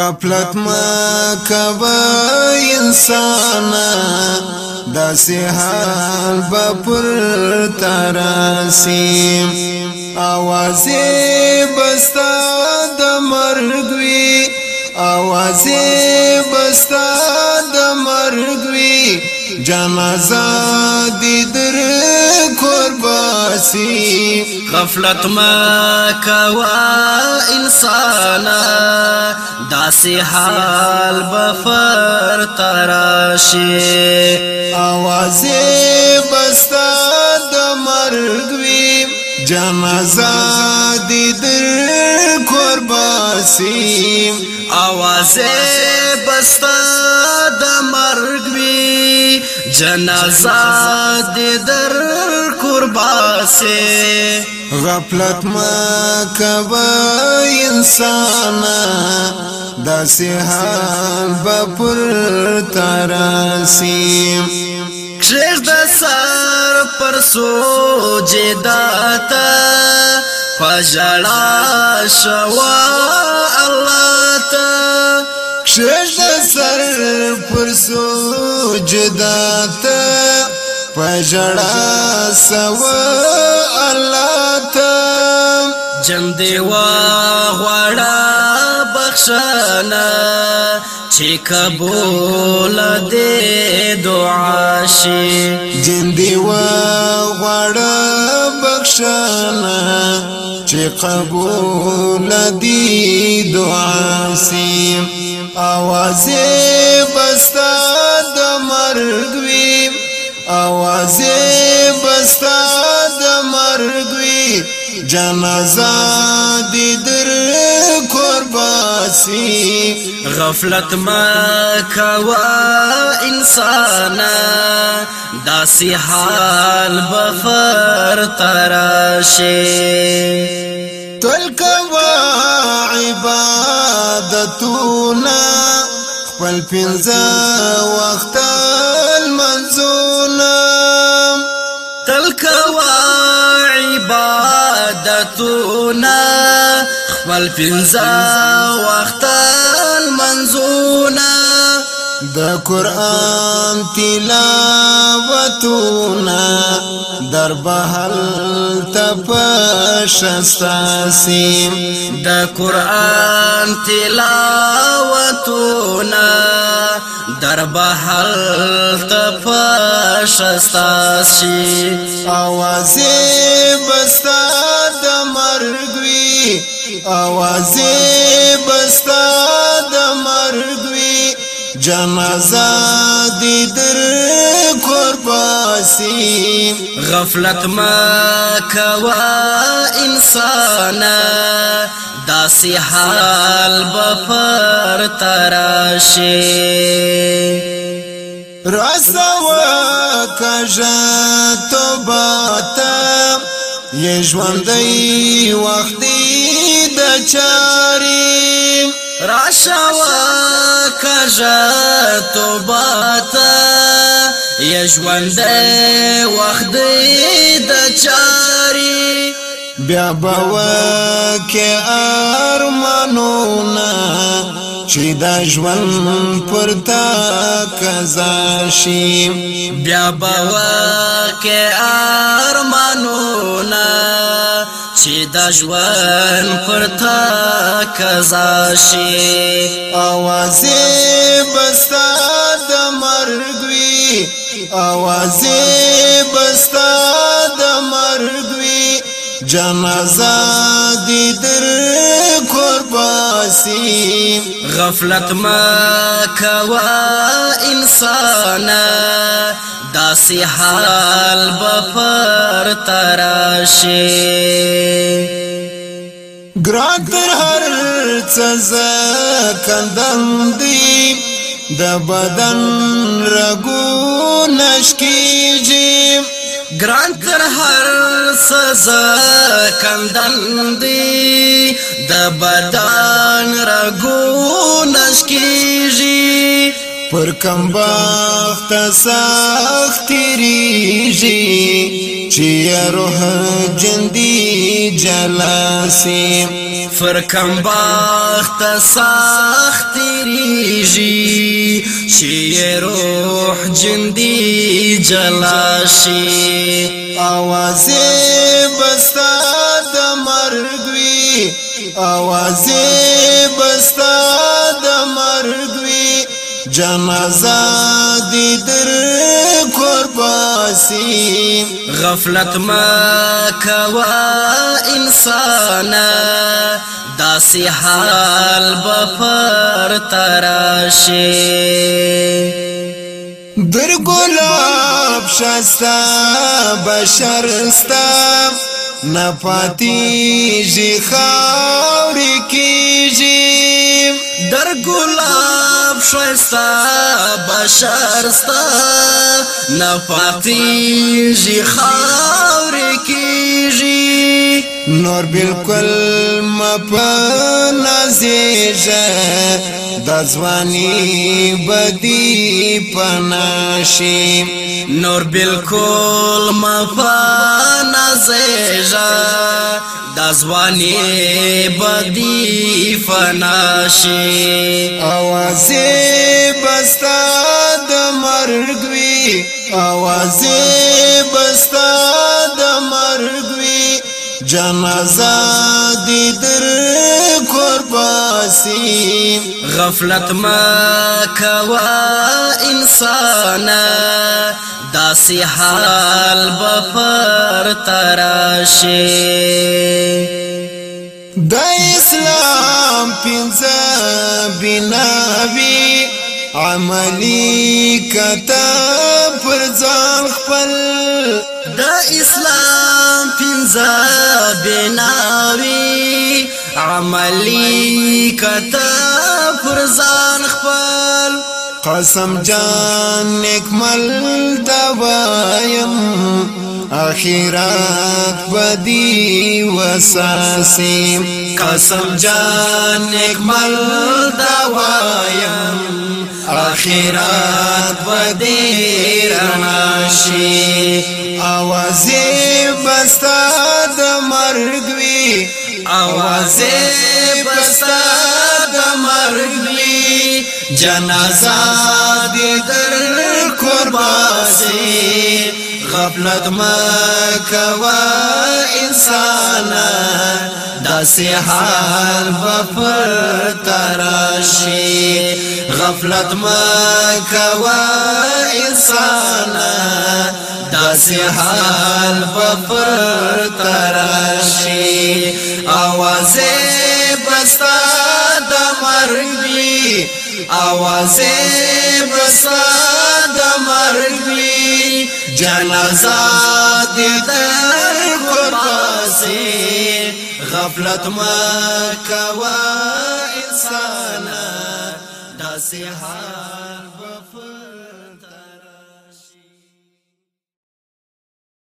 غفلت ما کبا انسان دا حال بپر تراسی آوازی بستا دا مرگوی اوازې بستا د مرګ وی جنازه دې در قرباسي غفلت ما کوا انسان داسې حال بفر تراشي اوازې بستا د مرګ وی جنازه دې در قرباسي اوازه بستا د مرګ وی جنازه دې در قرباسه غفلت ما کبا انسان د سهال بپر تراسیم کښ د سر پر سوجداتا فجلا شوا الله تا کشد سر پر سجدا تا پجڑا سوا الله تا جن دیوا غواړه بخښنا چې قبول دې دعا شي جن دیوا غواړه بخښنا قبول دی دعا سی आवाज بستا د مرګ وی आवाज بستا د مرګ وی جنازه دې در باسي غفلت ما کوا انسان داسي حال بفر تراشي تل کوا عبادتنا خپل پنځه وخت المنزونا تل کوا عبادتنا خپل پنځه وخت منزونه د قران تلاوتونه در بهل تپشستاسي د قران تلاوتونه در بهل تپشستاسي اواز بستا د مرګ وی اوازې بستا د مرګ وی جنازه دې در کور پاسي غفلت ما کوا انسان داسې حال بفر تراشه رسوا کژا توبه ته یې ژوندۍ وختي چاري راشوا کژا توباتا یا ژوند وخت د چاري بیا باور کې ارمانونه چې دا ژوند پر تا قضا شي بیا به وکه ارمانونه چې د ژوند پر تا قضا شي اواز بستا د مرګ وی اواز بستا د مرګ وی جنازه دي در باسي غفلت ما کوا انسان داسې حال بفر تراشي ګران تر هر څه زکندم دی د بدن رګو نشکیږي گران تر هر سزا کندن دی د بدن رګو نشکیږي پر کم بخت سخت تیریږي چې روح جندي جلاسي فرکم بخت سخت تیریږي چې روح جندي جلاسي आवाज بستا د مرګ وي आवाज بستا جنازه دی در کور باسی غفلت ما کوا انسانا داسی حال بپر تراشی در گلاب شستا بشرستا نپاتی جی خاوری کی جی در گلاب عالم شوستا بشر ستا نفاتی جی خاور کیږي نور بالکل مپنازیږه د ځواني بدی پناشیم نور بالکل مفانا زیجا دازوانی بدی فناشی آوازی بستا دمرگ وی آوازی بستا دمرگ وی جنازه دی در باسي غفلت ما کوا انسان داسې حال بفر تراشه د اسلام پنځه بناوي عملی کتاب پر ځان خپل د اسلام پنځه بناوي عملی کتا پرزان خپل قسم جان اکمل دوایم اخیرات بدی وساسی قسم جان اکمل دوایم اخیرات بدی رناشی آوازی بستا د مرگ وی اوازه بستا د مرګلی جنازه دې در قرباسي غفلت ما کوا انسانا دس حال بفر تراشی غفلت مکوا انسانا دس حال بفر تراشی آواز بستا دمرگی آواز بستا دمرگی جنازات در قرباسی غفلت ما کوا انسان داسې حال